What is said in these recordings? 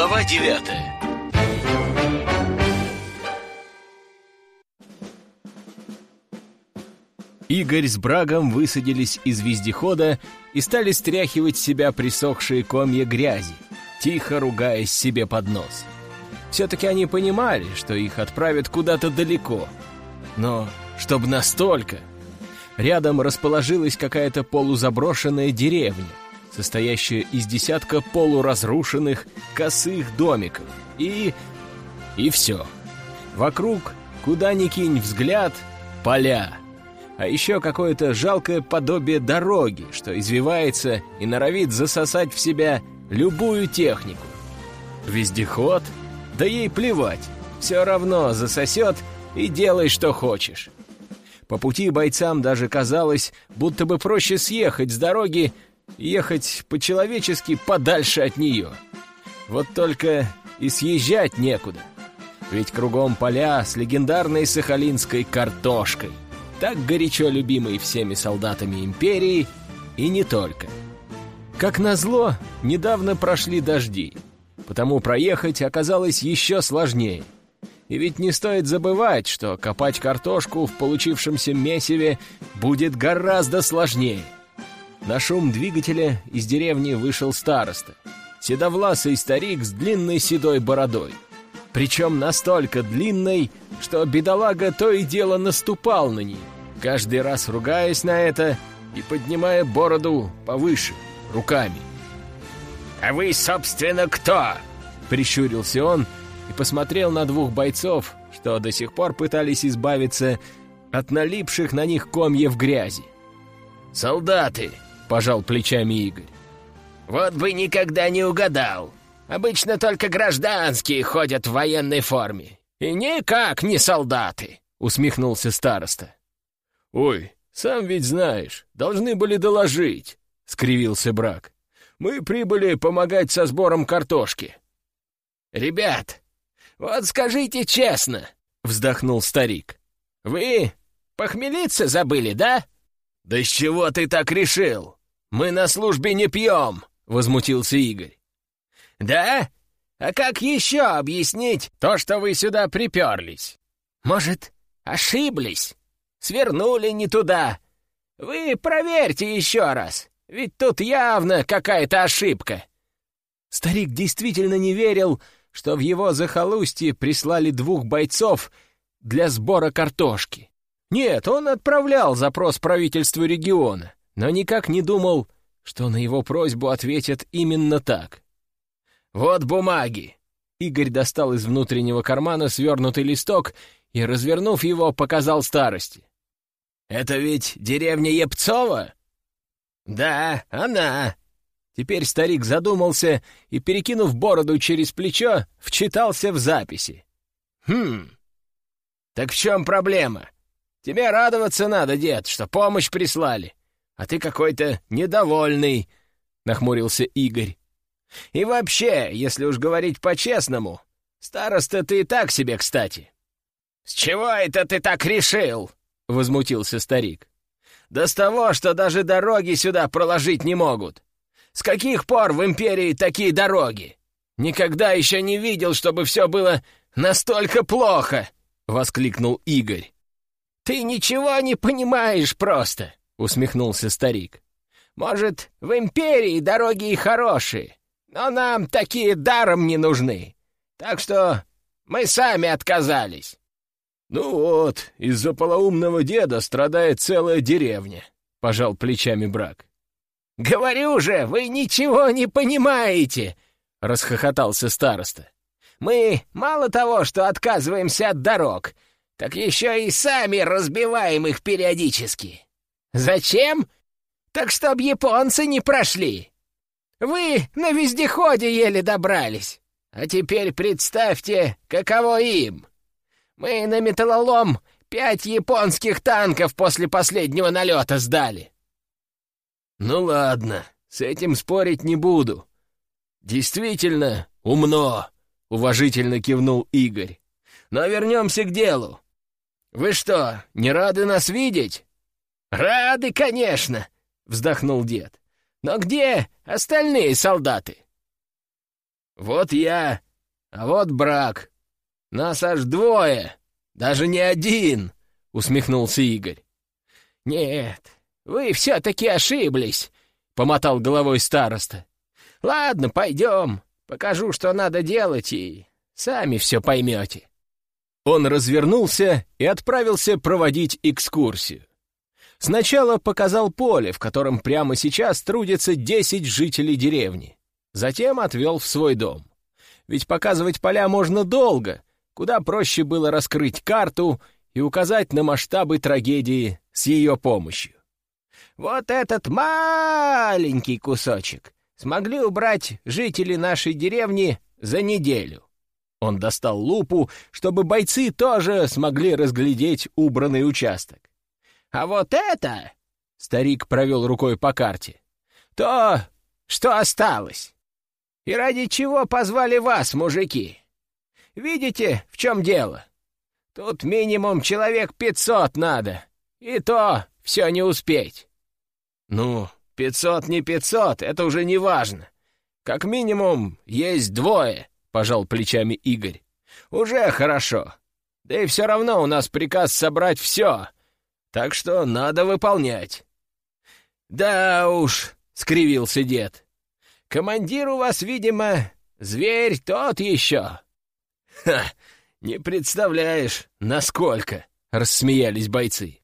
Глава девятая Игорь с Брагом высадились из вездехода и стали стряхивать с себя присохшие комья грязи, тихо ругаясь себе под нос. Все-таки они понимали, что их отправят куда-то далеко. Но чтобы настолько... Рядом расположилась какая-то полузаброшенная деревня, состоящая из десятка полуразрушенных косых домиков. И... и все. Вокруг, куда ни кинь взгляд, поля а еще какое-то жалкое подобие дороги, что извивается и норовит засосать в себя любую технику. Вездеход? Да ей плевать, все равно засосет и делай, что хочешь. По пути бойцам даже казалось, будто бы проще съехать с дороги ехать по-человечески подальше от нее. Вот только и съезжать некуда. Ведь кругом поля с легендарной сахалинской картошкой — так горячо любимый всеми солдатами империи, и не только. Как назло, недавно прошли дожди, потому проехать оказалось еще сложнее. И ведь не стоит забывать, что копать картошку в получившемся месиве будет гораздо сложнее. На шум двигателя из деревни вышел староста, седовласый старик с длинной седой бородой — причем настолько длинной, что бедолага то и дело наступал на нее, каждый раз ругаясь на это и поднимая бороду повыше, руками. «А вы, собственно, кто?» — прищурился он и посмотрел на двух бойцов, что до сих пор пытались избавиться от налипших на них комьев грязи. «Солдаты!» — пожал плечами Игорь. «Вот бы никогда не угадал!» Обычно только гражданские ходят в военной форме. И никак не солдаты!» — усмехнулся староста. «Ой, сам ведь знаешь, должны были доложить», — скривился брак. «Мы прибыли помогать со сбором картошки». «Ребят, вот скажите честно», — вздохнул старик. «Вы похмелиться забыли, да?» «Да с чего ты так решил? Мы на службе не пьем», — возмутился Игорь. «Да? А как еще объяснить то, что вы сюда приперлись? Может, ошиблись? Свернули не туда? Вы проверьте еще раз, ведь тут явно какая-то ошибка». Старик действительно не верил, что в его захолустье прислали двух бойцов для сбора картошки. Нет, он отправлял запрос правительству региона, но никак не думал, что на его просьбу ответят именно так. «Вот бумаги!» Игорь достал из внутреннего кармана свернутый листок и, развернув его, показал старости. «Это ведь деревня Епцова?» «Да, она!» Теперь старик задумался и, перекинув бороду через плечо, вчитался в записи. «Хм, так в чем проблема? Тебе радоваться надо, дед, что помощь прислали, а ты какой-то недовольный», — нахмурился Игорь. И вообще, если уж говорить по-честному, староста ты и так себе, кстати». «С чего это ты так решил?» — возмутился старик. «Да с того, что даже дороги сюда проложить не могут. С каких пор в империи такие дороги? Никогда еще не видел, чтобы все было настолько плохо!» — воскликнул Игорь. «Ты ничего не понимаешь просто!» — усмехнулся старик. «Может, в империи дороги и хорошие, но нам такие даром не нужны. Так что мы сами отказались». «Ну вот, из-за полоумного деда страдает целая деревня», — пожал плечами брак. «Говорю же, вы ничего не понимаете!» — расхохотался староста. «Мы мало того, что отказываемся от дорог, так еще и сами разбиваем их периодически. Зачем? Так чтоб японцы не прошли. Вы на вездеходе еле добрались. А теперь представьте, каково им. Мы на металлолом пять японских танков после последнего налета сдали. Ну ладно, с этим спорить не буду. Действительно умно, уважительно кивнул Игорь. Но вернемся к делу. Вы что, не рады нас видеть? Рады, конечно, вздохнул дед. Но где остальные солдаты?» Вот я, а вот брак. Нас аж двое, даже не один, — усмехнулся Игорь. Нет, вы все-таки ошиблись, — помотал головой староста. Ладно, пойдем, покажу, что надо делать, и сами все поймете. Он развернулся и отправился проводить экскурсию. Сначала показал поле, в котором прямо сейчас трудятся десять жителей деревни. Затем отвел в свой дом. Ведь показывать поля можно долго, куда проще было раскрыть карту и указать на масштабы трагедии с ее помощью. Вот этот маленький кусочек смогли убрать жители нашей деревни за неделю. Он достал лупу, чтобы бойцы тоже смогли разглядеть убранный участок. А вот это, — старик провел рукой по карте, — то, что осталось. И ради чего позвали вас, мужики? Видите, в чем дело? Тут минимум человек пятьсот надо, и то все не успеть. Ну, пятьсот не пятьсот, это уже не важно. Как минимум есть двое, — пожал плечами Игорь. Уже хорошо. Да и все равно у нас приказ собрать все, так что надо выполнять. Да уж, — скривился дед, — командир у вас, видимо, зверь тот еще. Ха, не представляешь, насколько, — рассмеялись бойцы.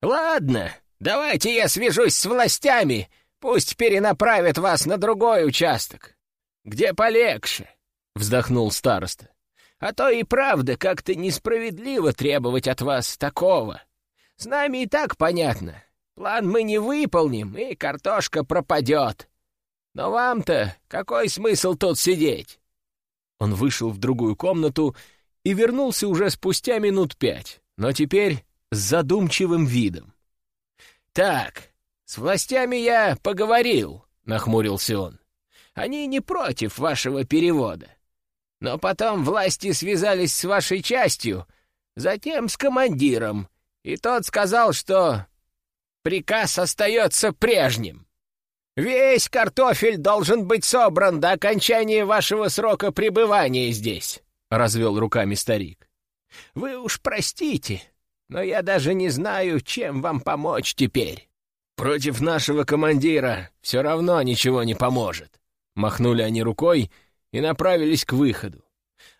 Ладно, давайте я свяжусь с властями, пусть перенаправят вас на другой участок, где полегче, — вздохнул староста. А то и правда как-то несправедливо требовать от вас такого. С нами и так понятно. План мы не выполним, и картошка пропадет. Но вам-то какой смысл тут сидеть?» Он вышел в другую комнату и вернулся уже спустя минут пять, но теперь с задумчивым видом. «Так, с властями я поговорил», — нахмурился он. «Они не против вашего перевода. Но потом власти связались с вашей частью, затем с командиром, и тот сказал, что приказ остается прежним. Весь картофель должен быть собран до окончания вашего срока пребывания здесь, — развел руками старик. Вы уж простите, но я даже не знаю, чем вам помочь теперь. Против нашего командира все равно ничего не поможет. Махнули они рукой и направились к выходу.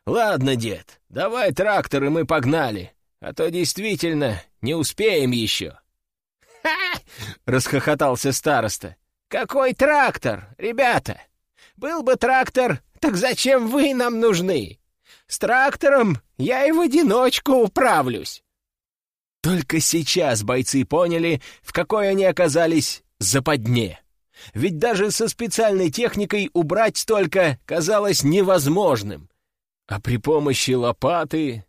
«Ладно, дед, давай трактор, и мы погнали, а то действительно не успеем еще». «Ха!» — расхохотался староста. «Какой трактор, ребята? Был бы трактор, так зачем вы нам нужны? С трактором я и в одиночку управлюсь». Только сейчас бойцы поняли, в какой они оказались западне. Ведь даже со специальной техникой убрать столько казалось невозможным. А при помощи лопаты...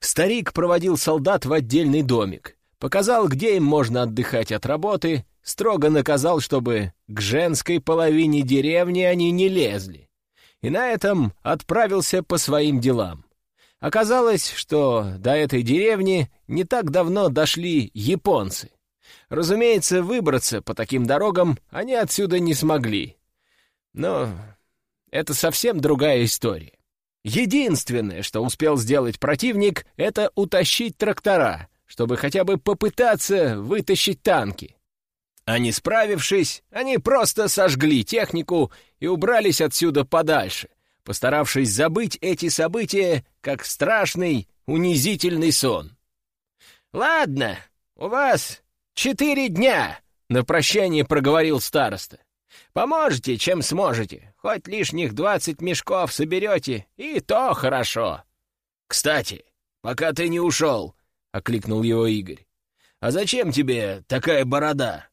Старик проводил солдат в отдельный домик, показал, где им можно отдыхать от работы, строго наказал, чтобы к женской половине деревни они не лезли. И на этом отправился по своим делам. Оказалось, что до этой деревни не так давно дошли японцы. Разумеется, выбраться по таким дорогам они отсюда не смогли. Но это совсем другая история. Единственное, что успел сделать противник, это утащить трактора, чтобы хотя бы попытаться вытащить танки. А не справившись, они просто сожгли технику и убрались отсюда подальше, постаравшись забыть эти события как страшный, унизительный сон. «Ладно, у вас четыре дня», — на прощание проговорил староста. Поможете, чем сможете. Хоть лишних двадцать мешков соберете, и то хорошо. Кстати, пока ты не ушел, — окликнул его Игорь. А зачем тебе такая борода?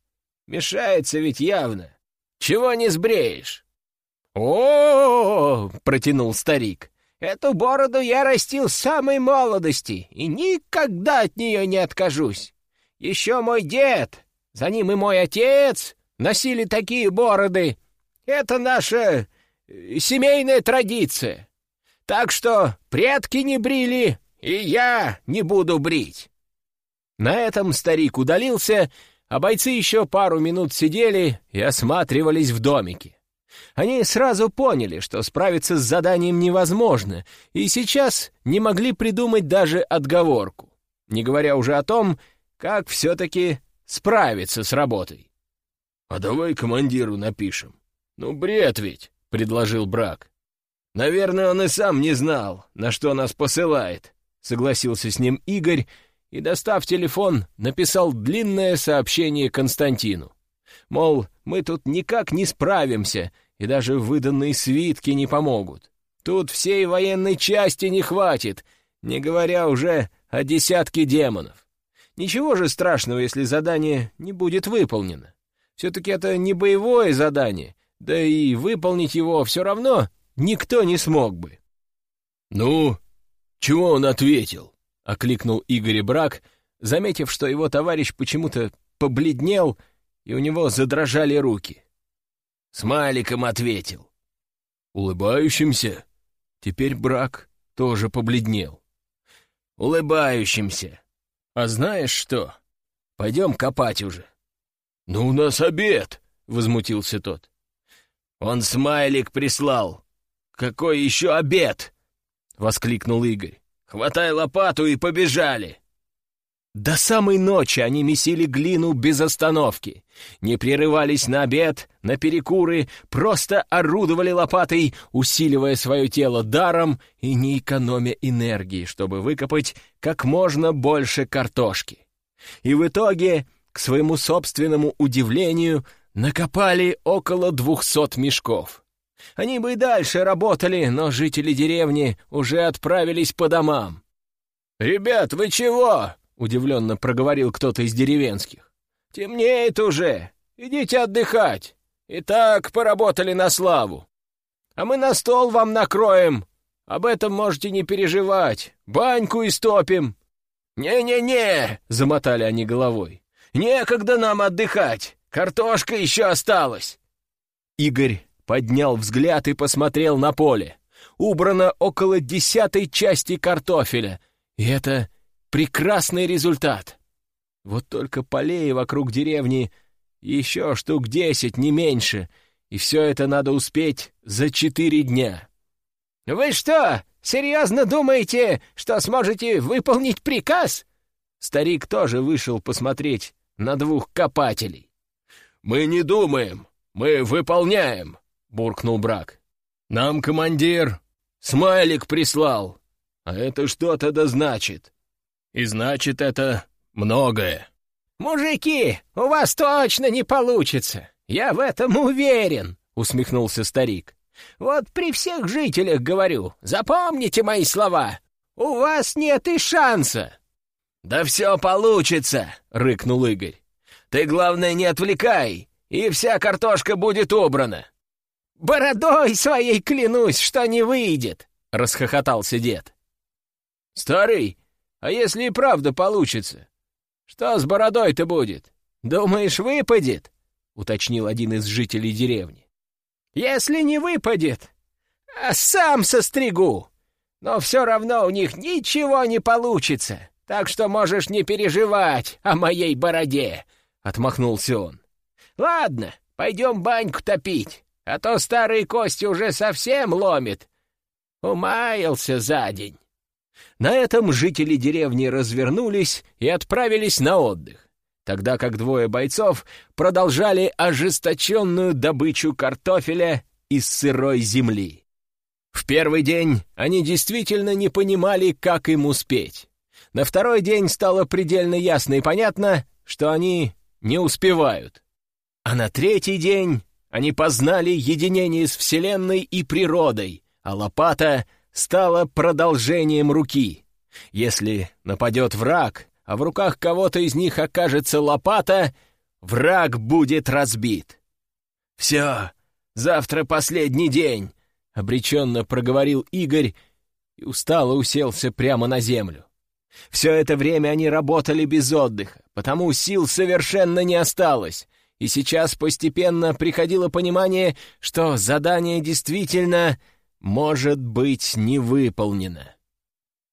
Мешается ведь явно. Чего не сбреешь? О, протянул старик. Эту бороду я растил с самой молодости и никогда от нее не откажусь. Еще мой дед, за ним и мой отец носили такие бороды. Это наша э, семейная традиция. Так что предки не брили, и я не буду брить». На этом старик удалился, а бойцы еще пару минут сидели и осматривались в домике. Они сразу поняли, что справиться с заданием невозможно, и сейчас не могли придумать даже отговорку, не говоря уже о том, как все-таки справиться с работой. «А давай командиру напишем. Ну, бред ведь», — предложил Брак. «Наверное, он и сам не знал, на что нас посылает», — согласился с ним Игорь и, достав телефон, написал длинное сообщение Константину. Мол, мы тут никак не справимся, и даже выданные свитки не помогут. Тут всей военной части не хватит, не говоря уже о десятке демонов. Ничего же страшного, если задание не будет выполнено. Все-таки это не боевое задание, да и выполнить его все равно никто не смог бы. «Ну, чего он ответил?» — окликнул Игорь Брак, заметив, что его товарищ почему-то побледнел, и у него задрожали руки. Смайликом ответил. «Улыбающимся?» Теперь Брак тоже побледнел. «Улыбающимся. А знаешь что? Пойдем копать уже». «Ну, у нас обед!» — возмутился тот. «Он смайлик прислал. Какой еще обед?» — воскликнул Игорь. «Хватай лопату и побежали!» До самой ночи они месили глину без остановки. Не прерывались на обед, на перекуры, просто орудовали лопатой, усиливая свое тело даром и не экономя энергии, чтобы выкопать как можно больше картошки. И в итоге, к своему собственному удивлению, накопали около двухсот мешков. Они бы и дальше работали, но жители деревни уже отправились по домам. «Ребят, вы чего?» удивленно проговорил кто-то из деревенских. «Темнеет уже. Идите отдыхать. И так поработали на славу. А мы на стол вам накроем. Об этом можете не переживать. Баньку истопим». «Не-не-не!» — замотали они головой. «Некогда нам отдыхать. Картошка еще осталась». Игорь поднял взгляд и посмотрел на поле. Убрано около десятой части картофеля. И это Прекрасный результат. Вот только полей вокруг деревни еще штук десять, не меньше, и все это надо успеть за четыре дня. «Вы что, серьезно думаете, что сможете выполнить приказ?» Старик тоже вышел посмотреть на двух копателей. «Мы не думаем, мы выполняем», — буркнул Брак. «Нам командир смайлик прислал, а это что-то да значит. И значит, это многое. «Мужики, у вас точно не получится! Я в этом уверен!» — усмехнулся старик. «Вот при всех жителях говорю, запомните мои слова! У вас нет и шанса!» «Да все получится!» — рыкнул Игорь. «Ты, главное, не отвлекай, и вся картошка будет убрана!» «Бородой своей клянусь, что не выйдет!» — расхохотался дед. «Старый, а если и правда получится? Что с бородой-то будет? Думаешь, выпадет?» — уточнил один из жителей деревни. «Если не выпадет, а сам состригу. Но все равно у них ничего не получится, так что можешь не переживать о моей бороде», — отмахнулся он. «Ладно, пойдем баньку топить, а то старые кости уже совсем ломит. Умаялся за день». На этом жители деревни развернулись и отправились на отдых, тогда как двое бойцов продолжали ожесточенную добычу картофеля из сырой земли. В первый день они действительно не понимали, как им успеть. На второй день стало предельно ясно и понятно, что они не успевают. А на третий день они познали единение с Вселенной и природой, а лопата — стало продолжением руки. Если нападет враг, а в руках кого-то из них окажется лопата, враг будет разбит. «Все, завтра последний день», — обреченно проговорил Игорь и устало уселся прямо на землю. Все это время они работали без отдыха, потому сил совершенно не осталось, и сейчас постепенно приходило понимание, что задание действительно может быть не выполнено.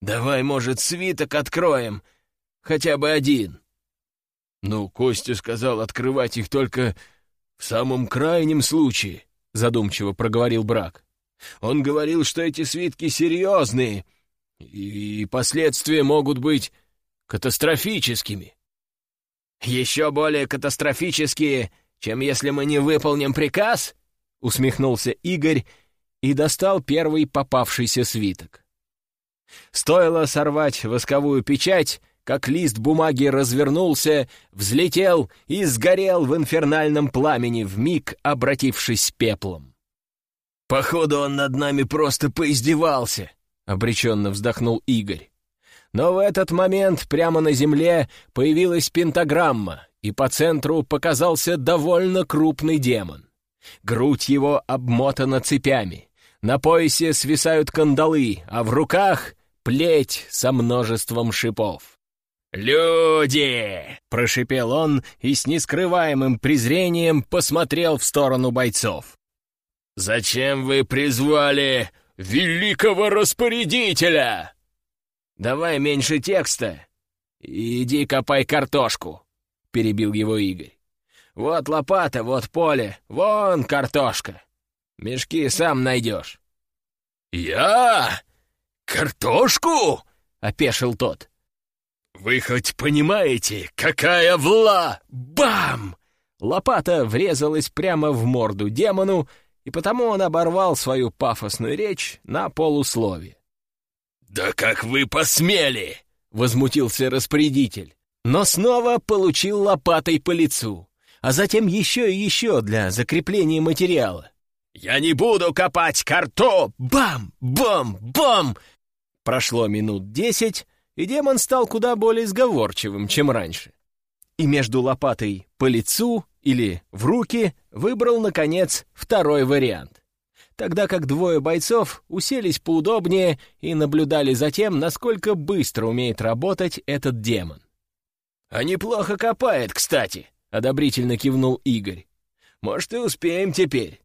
Давай, может, свиток откроем, хотя бы один. Ну, Костя сказал открывать их только в самом крайнем случае, задумчиво проговорил Брак. «Он говорил, что эти свитки серьезные, и последствия могут быть катастрофическими». «Еще более катастрофические, чем если мы не выполним приказ?» — усмехнулся Игорь и достал первый попавшийся свиток. Стоило сорвать восковую печать, как лист бумаги развернулся, взлетел и сгорел в инфернальном пламени, вмиг обратившись пеплом. «Походу, он над нами просто поиздевался», — обреченно вздохнул Игорь. Но в этот момент прямо на земле появилась пентаграмма, и по центру показался довольно крупный демон. Грудь его обмотана цепями, на поясе свисают кандалы, а в руках — плеть со множеством шипов. «Люди!» — прошипел он и с нескрываемым презрением посмотрел в сторону бойцов. «Зачем вы призвали великого распорядителя?» «Давай меньше текста и иди копай картошку», — перебил его Игорь. «Вот лопата, вот поле, вон картошка. Мешки сам найдешь». «Я? Картошку?» — опешил тот. «Вы хоть понимаете, какая вла...» Бам! Лопата врезалась прямо в морду демону, и потому он оборвал свою пафосную речь на полуслове. «Да как вы посмели!» — возмутился распорядитель, но снова получил лопатой по лицу, а затем еще и еще для закрепления материала. «Я не буду копать картоп!» Бам! Бам! Бам! Прошло минут десять, и демон стал куда более сговорчивым, чем раньше. И между лопатой по лицу или в руки выбрал, наконец, второй вариант. Тогда как двое бойцов уселись поудобнее и наблюдали за тем, насколько быстро умеет работать этот демон. «А неплохо копает, кстати», — одобрительно кивнул Игорь. «Может, и успеем теперь».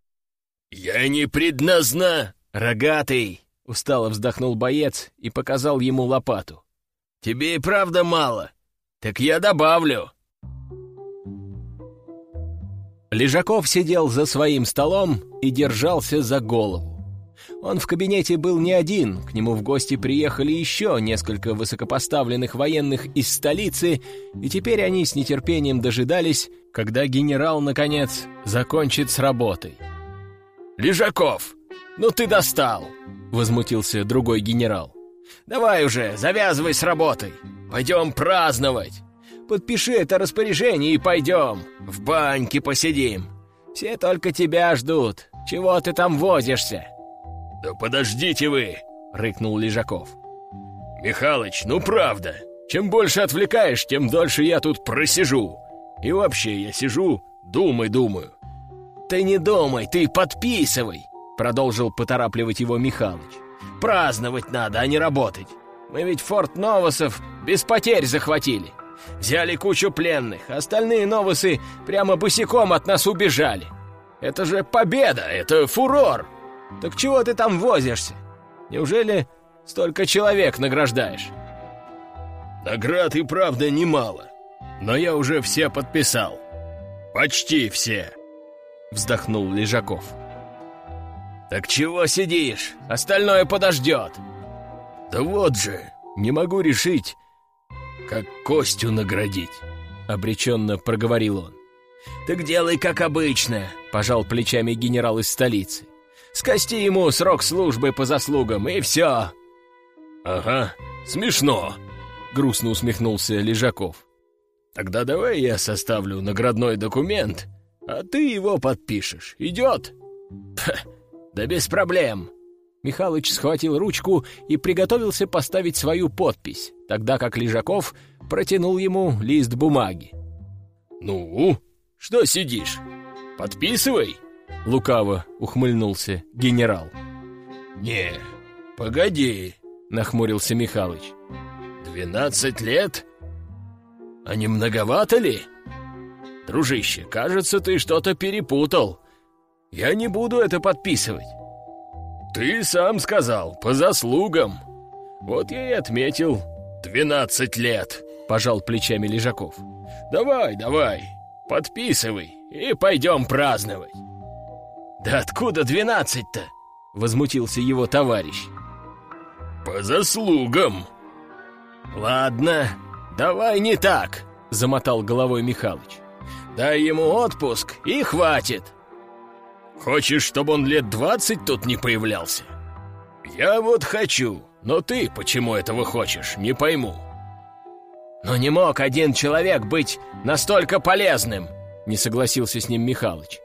«Я не предназна...» «Рогатый!» — устало вздохнул боец и показал ему лопату. «Тебе и правда мало. Так я добавлю». Лежаков сидел за своим столом и держался за голову. Он в кабинете был не один, к нему в гости приехали еще несколько высокопоставленных военных из столицы, и теперь они с нетерпением дожидались, когда генерал, наконец, закончит с работой. «Лежаков, ну ты достал!» — возмутился другой генерал. «Давай уже, завязывай с работой. Пойдем праздновать. Подпиши это распоряжение и пойдем. В баньке посидим. Все только тебя ждут. Чего ты там возишься?» «Да подождите вы!» — рыкнул Лежаков. «Михалыч, ну правда, чем больше отвлекаешь, тем дольше я тут просижу. И вообще я сижу, думай-думаю. «Ты не думай, ты подписывай!» Продолжил поторапливать его Михалыч. «Праздновать надо, а не работать. Мы ведь форт Новосов без потерь захватили. Взяли кучу пленных, остальные Новосы прямо босиком от нас убежали. Это же победа, это фурор! Так чего ты там возишься? Неужели столько человек награждаешь?» «Наград и правда немало, но я уже все подписал. Почти все!» вздохнул Лежаков. «Так чего сидишь? Остальное подождет!» «Да вот же, не могу решить, как Костю наградить», — обреченно проговорил он. «Так делай как обычно», — пожал плечами генерал из столицы. «Скости ему срок службы по заслугам, и все». «Ага, смешно», — грустно усмехнулся Лежаков. «Тогда давай я составлю наградной документ, а ты его подпишешь. Идет?» «Да без проблем!» Михалыч схватил ручку и приготовился поставить свою подпись, тогда как Лежаков протянул ему лист бумаги. «Ну, что сидишь? Подписывай!» — лукаво ухмыльнулся генерал. «Не, погоди!» — нахмурился Михалыч. «Двенадцать лет? А не многовато ли?» «Дружище, кажется, ты что-то перепутал. Я не буду это подписывать». «Ты сам сказал, по заслугам. Вот я и отметил. Двенадцать лет», — пожал плечами Лежаков. «Давай, давай, подписывай и пойдем праздновать». «Да откуда двенадцать-то?» — возмутился его товарищ. «По заслугам!» «Ладно, давай не так!» — замотал головой Михалыч. «Дай ему отпуск и хватит!» «Хочешь, чтобы он лет двадцать тут не появлялся?» «Я вот хочу, но ты почему этого хочешь, не пойму». «Но не мог один человек быть настолько полезным!» — не согласился с ним Михалыч.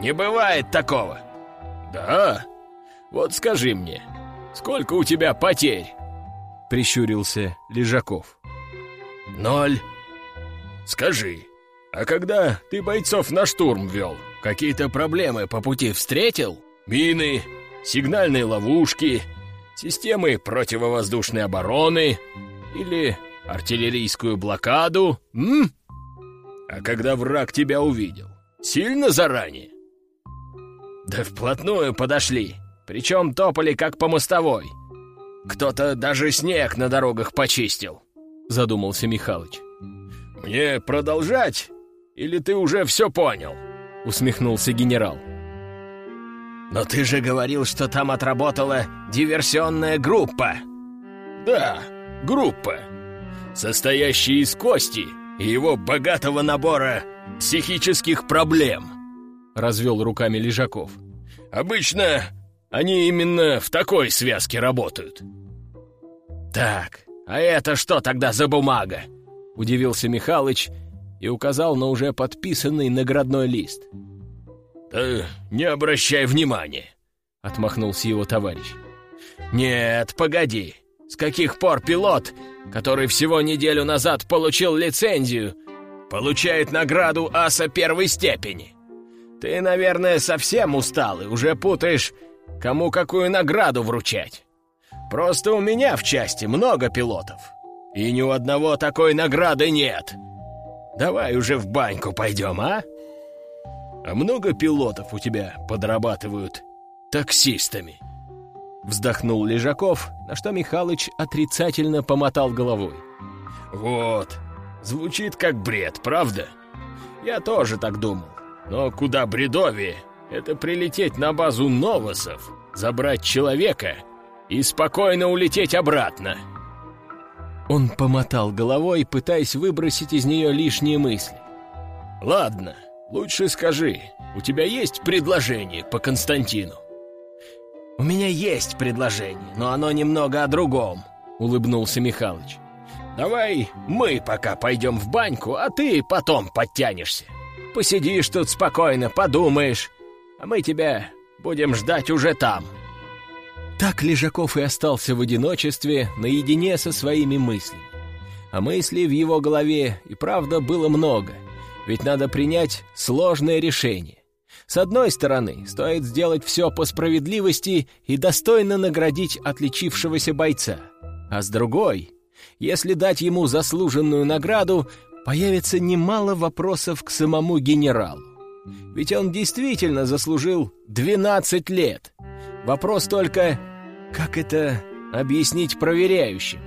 «Не бывает такого!» «Да? Вот скажи мне, сколько у тебя потерь?» — прищурился Лежаков. «Ноль. Скажи, а когда ты бойцов на штурм вел, какие-то проблемы по пути встретил? Мины, сигнальные ловушки, системы противовоздушной обороны или артиллерийскую блокаду, м? А когда враг тебя увидел, сильно заранее? Да вплотную подошли, причем топали как по мостовой. Кто-то даже снег на дорогах почистил, задумался Михалыч. Мне продолжать? Или ты уже все понял? Усмехнулся генерал. «Но ты же говорил, что там отработала диверсионная группа!» «Да, группа, состоящая из Кости и его богатого набора психических проблем», — развел руками Лежаков. «Обычно они именно в такой связке работают». «Так, а это что тогда за бумага?» — удивился Михалыч и указал на уже подписанный наградной лист. «Да не обращай внимания», — отмахнулся его товарищ. «Нет, погоди. С каких пор пилот, который всего неделю назад получил лицензию, получает награду аса первой степени? Ты, наверное, совсем устал и уже путаешь, кому какую награду вручать. Просто у меня в части много пилотов, и ни у одного такой награды нет. Давай уже в баньку пойдем, а?» А много пилотов у тебя подрабатывают таксистами?» Вздохнул Лежаков, на что Михалыч отрицательно помотал головой. «Вот, звучит как бред, правда? Я тоже так думал. Но куда бредовее — это прилететь на базу Новосов, забрать человека и спокойно улететь обратно». Он помотал головой, пытаясь выбросить из нее лишние мысли. «Ладно, Лучше скажи, у тебя есть предложение по Константину?» «У меня есть предложение, но оно немного о другом», — улыбнулся Михалыч. «Давай мы пока пойдем в баньку, а ты потом подтянешься. Посидишь тут спокойно, подумаешь, а мы тебя будем ждать уже там». Так Лежаков и остался в одиночестве, наедине со своими мыслями. А мыслей в его голове и правда было много — ведь надо принять сложное решение. С одной стороны, стоит сделать все по справедливости и достойно наградить отличившегося бойца. А с другой, если дать ему заслуженную награду, появится немало вопросов к самому генералу. Ведь он действительно заслужил 12 лет. Вопрос только, как это объяснить проверяющим?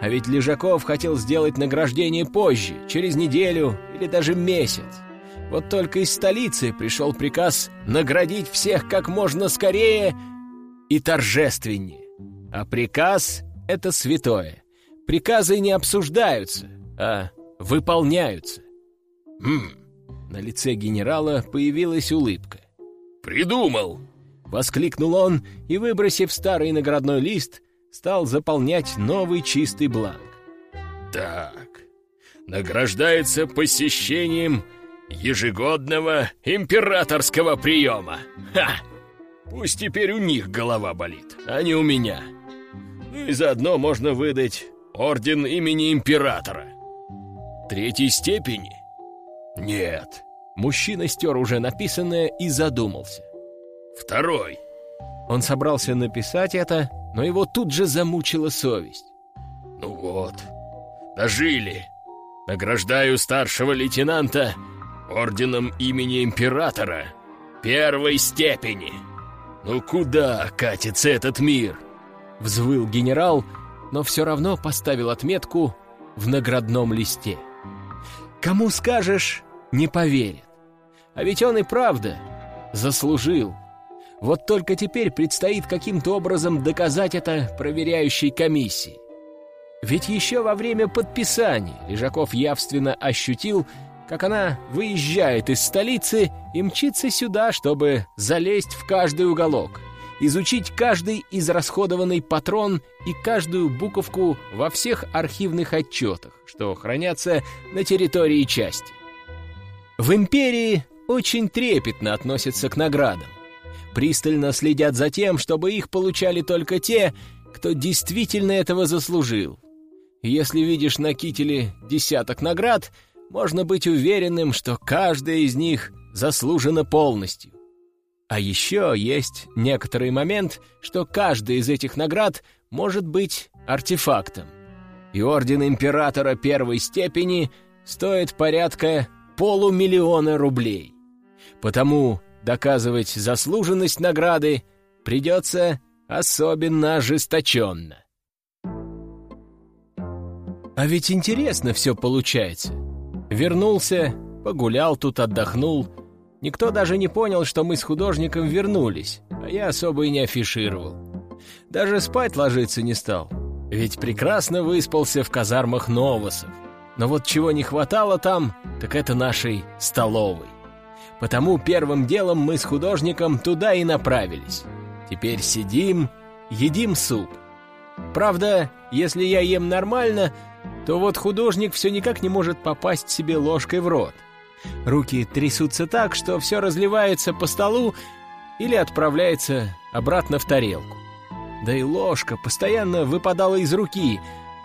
А ведь Лежаков хотел сделать награждение позже, через неделю или даже месяц. Вот только из столицы пришел приказ наградить всех как можно скорее и торжественнее. А приказ — это святое. Приказы не обсуждаются, а выполняются. «Хм...» На лице генерала появилась улыбка. «Придумал!» — воскликнул он и, выбросив старый наградной лист, стал заполнять новый чистый бланк. «Так, награждается посещением ежегодного императорского приема. Ха! Пусть теперь у них голова болит, а не у меня. Ну и заодно можно выдать орден имени императора. Третьей степени? Нет. Мужчина стер уже написанное и задумался. Второй. Он собрался написать это, но его тут же замучила совесть. «Ну вот, дожили. Награждаю старшего лейтенанта орденом имени императора первой степени. Ну куда катится этот мир?» Взвыл генерал, но все равно поставил отметку в наградном листе. Кому скажешь, не поверит. А ведь он и правда заслужил. Вот только теперь предстоит каким-то образом доказать это проверяющей комиссии. Ведь еще во время подписания Лежаков явственно ощутил, как она выезжает из столицы и мчится сюда, чтобы залезть в каждый уголок, изучить каждый израсходованный патрон и каждую буковку во всех архивных отчетах, что хранятся на территории части. В империи очень трепетно относятся к наградам. Пристально следят за тем, чтобы их получали только те, кто действительно этого заслужил. Если видишь на кителе десяток наград, можно быть уверенным, что каждая из них заслужена полностью. А еще есть некоторый момент, что каждая из этих наград может быть артефактом. И орден императора первой степени стоит порядка полумиллиона рублей. Потому доказывать заслуженность награды придется особенно ожесточенно. А ведь интересно все получается. Вернулся, погулял тут, отдохнул. Никто даже не понял, что мы с художником вернулись, а я особо и не афишировал. Даже спать ложиться не стал, ведь прекрасно выспался в казармах Новосов. Но вот чего не хватало там, так это нашей столовой. Потому первым делом мы с художником туда и направились. Теперь сидим, едим суп. Правда, если я ем нормально, то вот художник все никак не может попасть себе ложкой в рот. Руки трясутся так, что все разливается по столу или отправляется обратно в тарелку. Да и ложка постоянно выпадала из руки,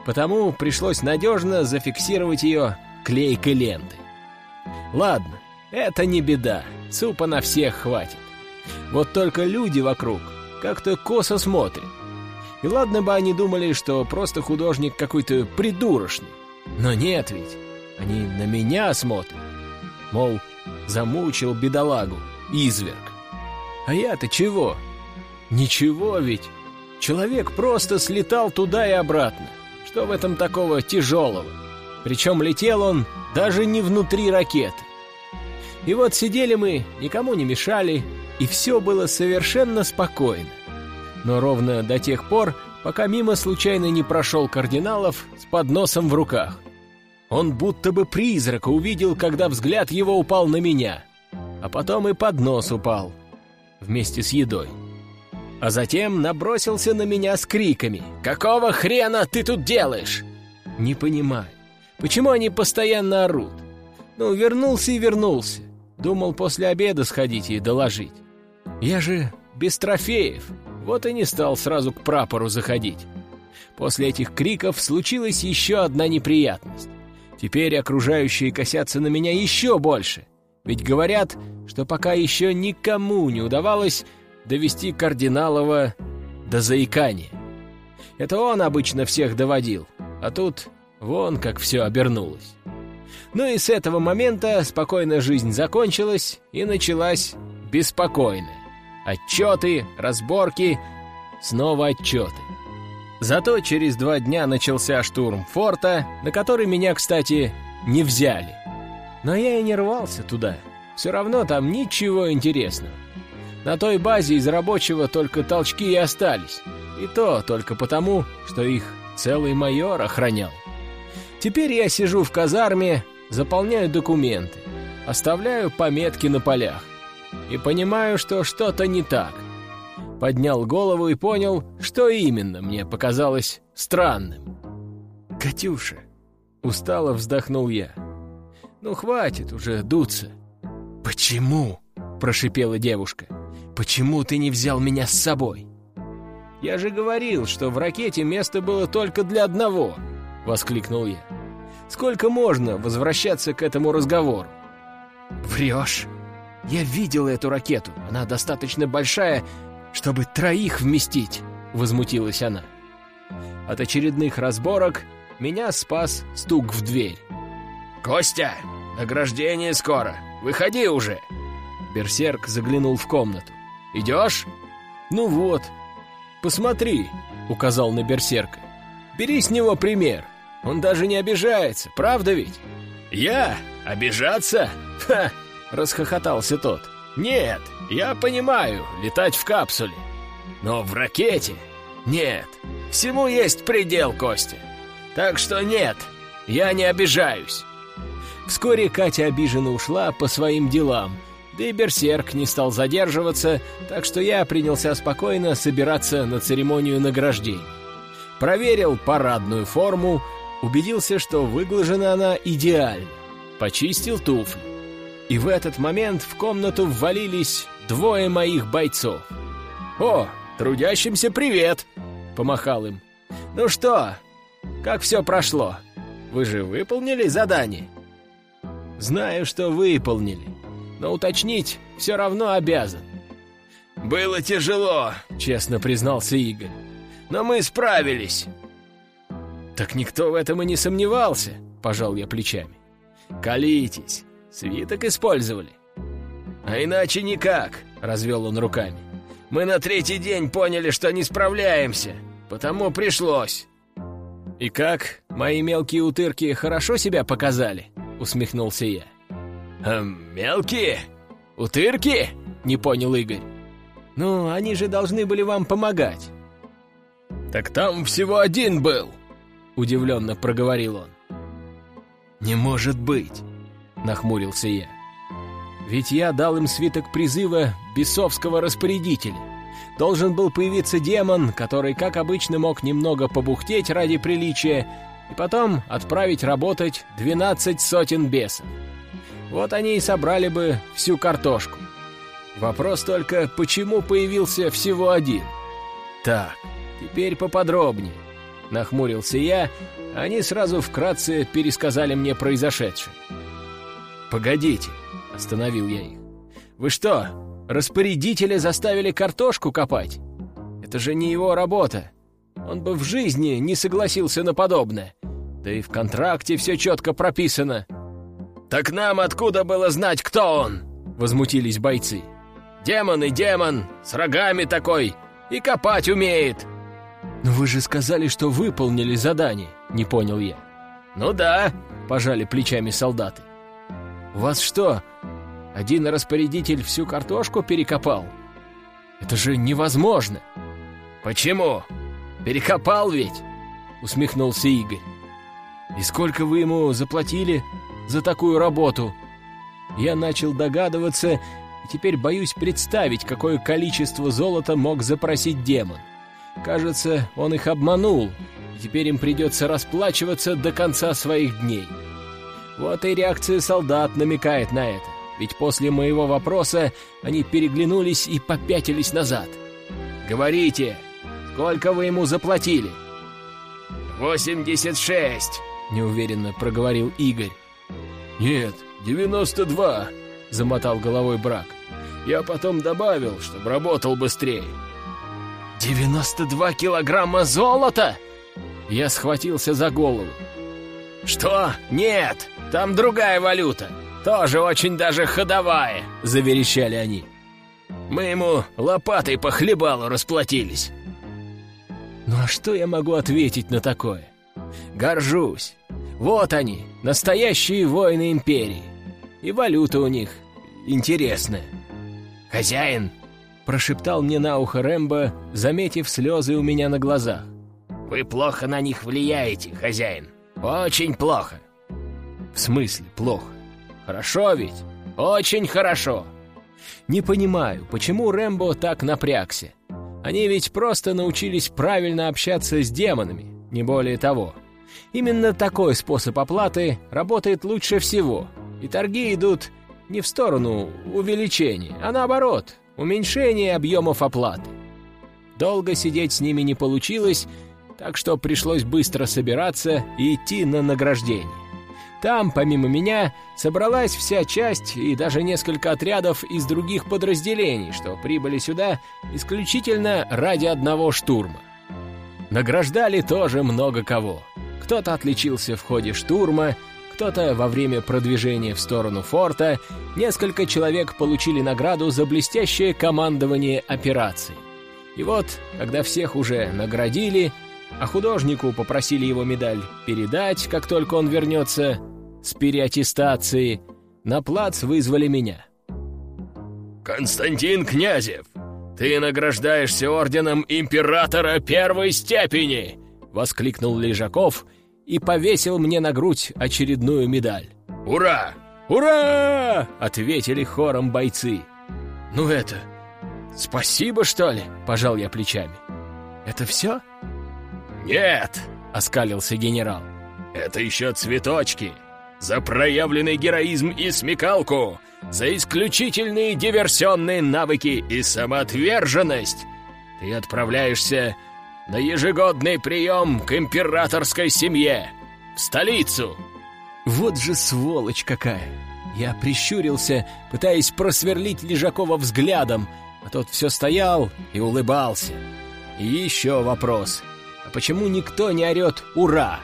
потому пришлось надежно зафиксировать ее клейкой лентой. Ладно, это не беда, супа на всех хватит. Вот только люди вокруг как-то косо смотрят. И ладно бы они думали, что просто художник какой-то придурочный. Но нет ведь, они на меня смотрят. Мол, замучил бедолагу, изверг. А я-то чего? Ничего ведь. Человек просто слетал туда и обратно. Что в этом такого тяжелого? Причем летел он даже не внутри ракеты. И вот сидели мы, никому не мешали, и все было совершенно спокойно но ровно до тех пор, пока мимо случайно не прошел кардиналов с подносом в руках. Он будто бы призрака увидел, когда взгляд его упал на меня, а потом и поднос упал вместе с едой. А затем набросился на меня с криками «Какого хрена ты тут делаешь?» Не понимаю, почему они постоянно орут? Ну, вернулся и вернулся. Думал после обеда сходить и доложить. Я же без трофеев, вот и не стал сразу к прапору заходить. После этих криков случилась еще одна неприятность. Теперь окружающие косятся на меня еще больше. Ведь говорят, что пока еще никому не удавалось довести Кардиналова до заикания. Это он обычно всех доводил, а тут вон как все обернулось. Ну и с этого момента спокойная жизнь закончилась и началась беспокойная. Отчеты, разборки, снова отчеты. Зато через два дня начался штурм форта, на который меня, кстати, не взяли. Но я и не рвался туда. Все равно там ничего интересного. На той базе из рабочего только толчки и остались. И то только потому, что их целый майор охранял. Теперь я сижу в казарме, заполняю документы, оставляю пометки на полях и понимаю, что что-то не так. Поднял голову и понял, что именно мне показалось странным. «Катюша!» — устало вздохнул я. «Ну, хватит уже дуться». «Почему?» — прошипела девушка. «Почему ты не взял меня с собой?» «Я же говорил, что в ракете место было только для одного!» — воскликнул я. «Сколько можно возвращаться к этому разговору?» «Врешь!» Я видел эту ракету. Она достаточно большая, чтобы троих вместить», — возмутилась она. От очередных разборок меня спас стук в дверь. «Костя, награждение скоро. Выходи уже!» Берсерк заглянул в комнату. «Идешь?» «Ну вот. Посмотри», — указал на Берсерка. «Бери с него пример. Он даже не обижается, правда ведь?» «Я? Обижаться? Ха! расхохотался тот. Нет, я понимаю, летать в капсуле. Но в ракете? Нет, всему есть предел, Костя. Так что нет, я не обижаюсь. Вскоре Катя обиженно ушла по своим делам, да и Берсерк не стал задерживаться, так что я принялся спокойно собираться на церемонию награждения. Проверил парадную форму, убедился, что выглажена она идеально, почистил туфли. И в этот момент в комнату ввалились двое моих бойцов. «О, трудящимся привет!» — помахал им. «Ну что, как все прошло? Вы же выполнили задание?» «Знаю, что выполнили, но уточнить все равно обязан». «Было тяжело», — честно признался Игорь. «Но мы справились». «Так никто в этом и не сомневался», — пожал я плечами. «Колитесь, свиток использовали». «А иначе никак», — развел он руками. «Мы на третий день поняли, что не справляемся, потому пришлось». «И как, мои мелкие утырки хорошо себя показали?» — усмехнулся я. «Эм, «Мелкие? Утырки?» — не понял Игорь. «Ну, они же должны были вам помогать». «Так там всего один был», — удивленно проговорил он. «Не может быть!» — нахмурился я. «Ведь я дал им свиток призыва бесовского распорядителя. Должен был появиться демон, который, как обычно, мог немного побухтеть ради приличия, и потом отправить работать двенадцать сотен бесов. Вот они и собрали бы всю картошку. Вопрос только, почему появился всего один? Так, теперь поподробнее. Нахмурился я, они сразу вкратце пересказали мне произошедшее. «Погодите», — остановил я их. «Вы что, распорядителя заставили картошку копать? Это же не его работа. Он бы в жизни не согласился на подобное. Да и в контракте все четко прописано». «Так нам откуда было знать, кто он?» — возмутились бойцы. «Демон и демон, с рогами такой, и копать умеет». «Но вы же сказали, что выполнили задание», — не понял я. «Ну да», — пожали плечами солдаты. «У вас что, один распорядитель всю картошку перекопал? Это же невозможно!» «Почему? Перекопал ведь?» — усмехнулся Игорь. «И сколько вы ему заплатили за такую работу?» Я начал догадываться, и теперь боюсь представить, какое количество золота мог запросить демон. Кажется, он их обманул, и теперь им придется расплачиваться до конца своих дней. Вот и реакция солдат намекает на это, ведь после моего вопроса они переглянулись и попятились назад. «Говорите, сколько вы ему заплатили?» «Восемьдесят шесть», — неуверенно проговорил Игорь. «Нет, девяносто два», — замотал головой брак. «Я потом добавил, чтобы работал быстрее». «Девяносто два килограмма золота!» Я схватился за голову. «Что? Нет! Там другая валюта! Тоже очень даже ходовая!» — заверещали они. «Мы ему лопатой по хлебалу расплатились!» Ну а что я могу ответить на такое? Горжусь. Вот они, настоящие воины империи. И валюта у них интересная. «Хозяин!» — прошептал мне на ухо Рэмбо, заметив слезы у меня на глазах. «Вы плохо на них влияете, хозяин. Очень плохо». «В смысле плохо? Хорошо ведь? Очень хорошо!» «Не понимаю, почему Рэмбо так напрягся. Они ведь просто научились правильно общаться с демонами, не более того. Именно такой способ оплаты работает лучше всего, и торги идут не в сторону увеличения, а наоборот, уменьшения объемов оплаты. Долго сидеть с ними не получилось, так что пришлось быстро собираться и идти на награждение. Там, помимо меня, собралась вся часть и даже несколько отрядов из других подразделений, что прибыли сюда исключительно ради одного штурма. Награждали тоже много кого. Кто-то отличился в ходе штурма, кто-то во время продвижения в сторону форта, несколько человек получили награду за блестящее командование операцией. И вот, когда всех уже наградили, а художнику попросили его медаль передать, как только он вернется с переаттестации, на плац вызвали меня. Константин Князев, ты награждаешься орденом императора первой степени!» — воскликнул Лежаков и повесил мне на грудь очередную медаль. «Ура! Ура!» — ответили хором бойцы. «Ну это... Спасибо, что ли?» — пожал я плечами. «Это все?» «Нет!» — оскалился генерал. «Это еще цветочки! За проявленный героизм и смекалку! За исключительные диверсионные навыки и самоотверженность! Ты отправляешься на ежегодный прием к императорской семье! В столицу!» Вот же сволочь какая! Я прищурился, пытаясь просверлить Лежакова взглядом, а тот все стоял и улыбался. И еще вопрос. А почему никто не орет «Ура»?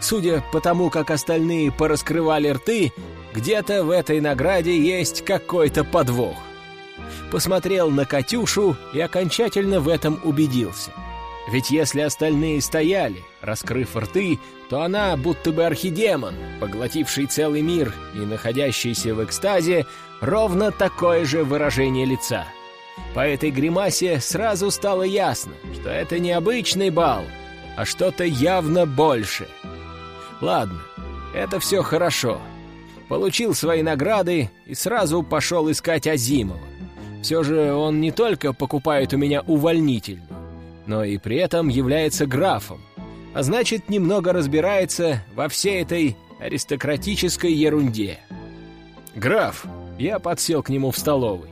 Судя по тому, как остальные пораскрывали рты, где-то в этой награде есть какой-то подвох. Посмотрел на Катюшу и окончательно в этом убедился. Ведь если остальные стояли, раскрыв рты, то она, будто бы архидемон, поглотивший целый мир и находящийся в экстазе, ровно такое же выражение лица. По этой гримасе сразу стало ясно, что это не обычный бал, а что-то явно больше. Ладно, это все хорошо. Получил свои награды и сразу пошел искать Азимова. Все же он не только покупает у меня увольнительную, но и при этом является графом, а значит, немного разбирается во всей этой аристократической ерунде. «Граф!» — я подсел к нему в столовой.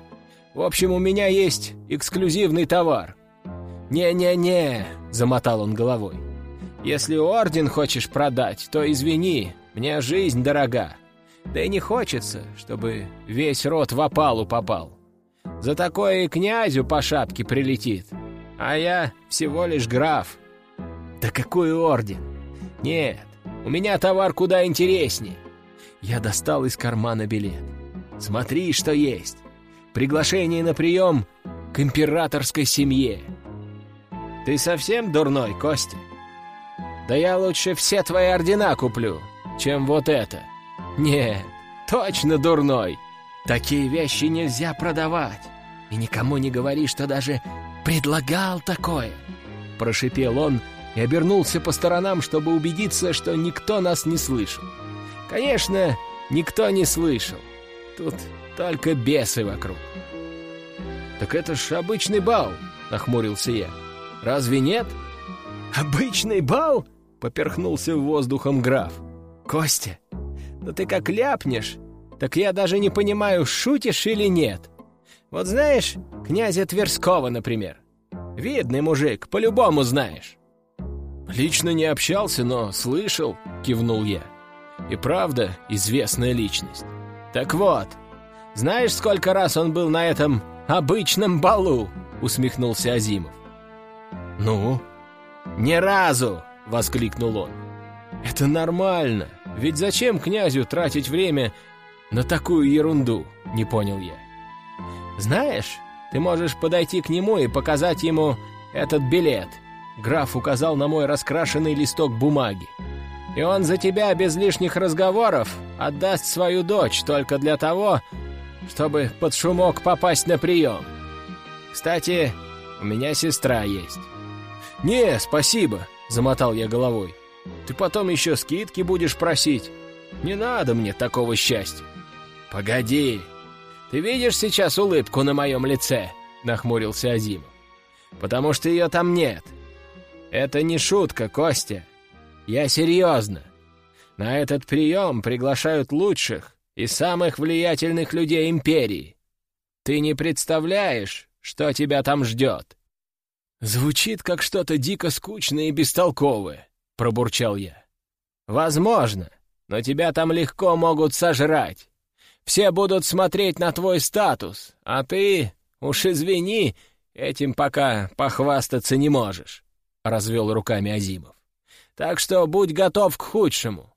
«В общем, у меня есть эксклюзивный товар». «Не-не-не», — замотал он головой. Если орден хочешь продать, то извини, мне жизнь дорога. Да и не хочется, чтобы весь род в опалу попал. За такое князю по шапке прилетит. А я всего лишь граф. Да какой орден? Нет, у меня товар куда интереснее. Я достал из кармана билет. Смотри, что есть. Приглашение на прием к императорской семье. Ты совсем дурной, Костя? Да я лучше все твои ордена куплю, чем вот это. Нет, точно дурной. Такие вещи нельзя продавать. И никому не говори, что даже предлагал такое. Прошипел он и обернулся по сторонам, чтобы убедиться, что никто нас не слышал. Конечно, никто не слышал. Тут только бесы вокруг. «Так это ж обычный бал», — нахмурился я. «Разве нет?» «Обычный бал?» Поперхнулся воздухом граф. «Костя, ну ты как ляпнешь, так я даже не понимаю, шутишь или нет. Вот знаешь, князя Тверского, например. Видный мужик, по-любому знаешь». «Лично не общался, но слышал», — кивнул я. «И правда известная личность. Так вот, знаешь, сколько раз он был на этом обычном балу?» — усмехнулся Азимов. «Ну?» «Ни разу!» — воскликнул он. «Это нормально, ведь зачем князю тратить время на такую ерунду?» — не понял я. «Знаешь, ты можешь подойти к нему и показать ему этот билет», — граф указал на мой раскрашенный листок бумаги. «И он за тебя без лишних разговоров отдаст свою дочь только для того, чтобы под шумок попасть на прием. Кстати, у меня сестра есть». «Не, спасибо», — замотал я головой. «Ты потом еще скидки будешь просить. Не надо мне такого счастья». «Погоди, ты видишь сейчас улыбку на моем лице?» — нахмурился Азимов. «Потому что ее там нет. Это не шутка, Костя. Я серьезно. На этот прием приглашают лучших и самых влиятельных людей империи. Ты не представляешь, что тебя там ждет. «Звучит как что-то дико скучное и бестолковое», — пробурчал я. «Возможно, но тебя там легко могут сожрать. Все будут смотреть на твой статус, а ты, уж извини, этим пока похвастаться не можешь», — развел руками Азимов. «Так что будь готов к худшему.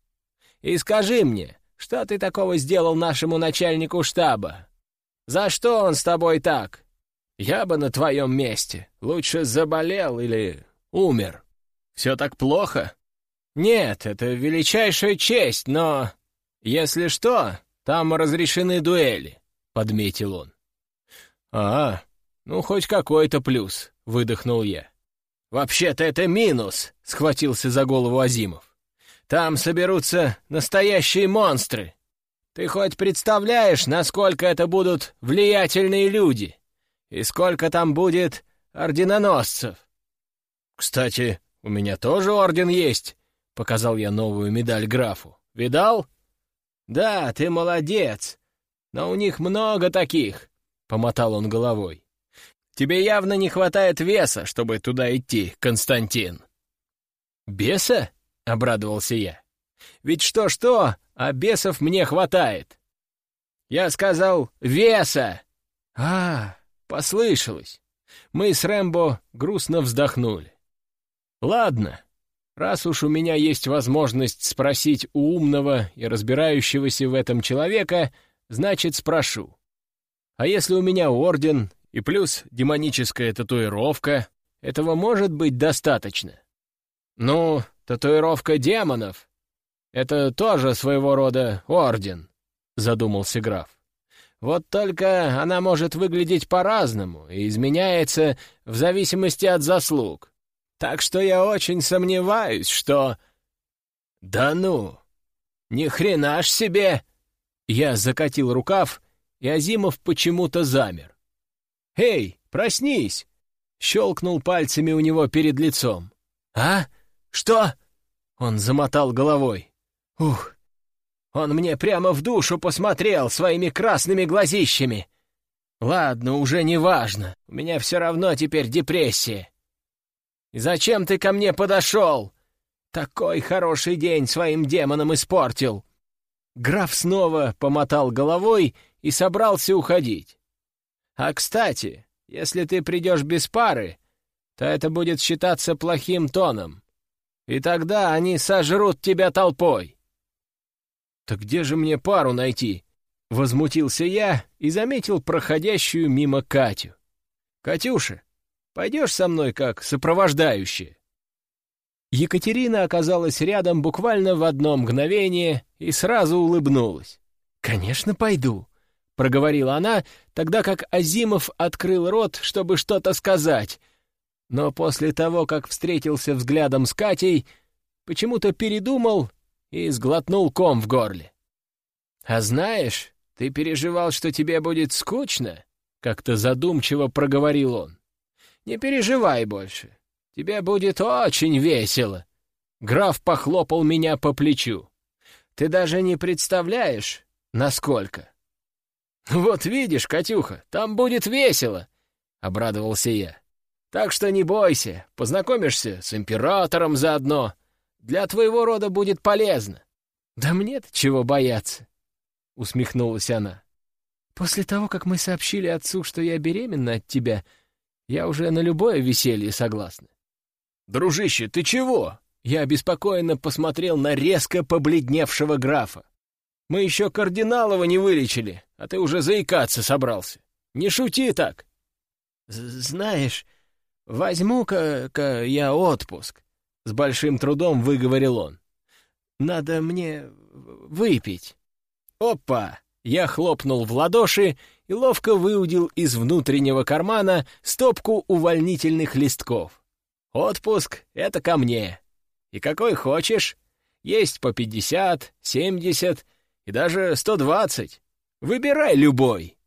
И скажи мне, что ты такого сделал нашему начальнику штаба? За что он с тобой так?» Я бы на твоем месте лучше заболел или умер. Все так плохо? Нет, это величайшая честь, но... Если что, там разрешены дуэли, — подметил он. «А, ну хоть какой-то плюс», — выдохнул я. «Вообще-то это минус», — схватился за голову Азимов. «Там соберутся настоящие монстры. Ты хоть представляешь, насколько это будут влиятельные люди? И сколько там будет орденоносцев?» «Кстати, у меня тоже орден есть», — показал я новую медаль графу. «Видал?» «Да, ты молодец, но у них много таких», — помотал он головой. «Тебе явно не хватает веса, чтобы туда идти, Константин». «Беса?» — обрадовался я. «Ведь что-что, а бесов мне хватает». «Я сказал «веса». «А, послышалось». Мы с Рэмбо грустно вздохнули. «Ладно, раз уж у меня есть возможность спросить у умного и разбирающегося в этом человека, значит, спрошу. А если у меня орден и плюс демоническая татуировка, этого может быть достаточно? Ну, татуировка демонов — это тоже своего рода орден, — задумался граф. Вот только она может выглядеть по-разному и изменяется в зависимости от заслуг. Так что я очень сомневаюсь, что... Да ну! Ни хрена ж себе! Я закатил рукав, и Азимов почему-то замер. «Эй, проснись!» — щелкнул пальцами у него перед лицом. «А? Что?» — он замотал головой. «Ух! Он мне прямо в душу посмотрел своими красными глазищами!» «Ладно, уже не важно. У меня все равно теперь депрессия. Зачем ты ко мне подошел? Такой хороший день своим демонам испортил!» Граф снова помотал головой и собрался уходить. «А кстати, если ты придешь без пары, то это будет считаться плохим тоном, и тогда они сожрут тебя толпой». «Так где же мне пару найти?» — возмутился я и заметил проходящую мимо Катю. «Катюша, Пойдешь со мной как сопровождающая?» Екатерина оказалась рядом буквально в одно мгновение и сразу улыбнулась. «Конечно, пойду», — проговорила она, тогда как Азимов открыл рот, чтобы что-то сказать. Но после того, как встретился взглядом с Катей, почему-то передумал и сглотнул ком в горле. «А знаешь, ты переживал, что тебе будет скучно?» — как-то задумчиво проговорил он. Не переживай больше. Тебе будет очень весело. Граф похлопал меня по плечу. Ты даже не представляешь, насколько. Вот видишь, Катюха, там будет весело, — обрадовался я. Так что не бойся, познакомишься с императором заодно. Для твоего рода будет полезно. Да мне-то чего бояться, — усмехнулась она. После того, как мы сообщили отцу, что я беременна от тебя, — я уже на любое веселье согласна. «Дружище, ты чего?» Я обеспокоенно посмотрел на резко побледневшего графа. «Мы еще кардиналова не вылечили, а ты уже заикаться собрался. Не шути так!» «Знаешь, возьму-ка я отпуск», — с большим трудом выговорил он. «Надо мне выпить». «Опа!» — я хлопнул в ладоши и ловко выудил из внутреннего кармана стопку увольнительных листков. «Отпуск — это ко мне. И какой хочешь. Есть по пятьдесят, семьдесят и даже сто двадцать. Выбирай любой».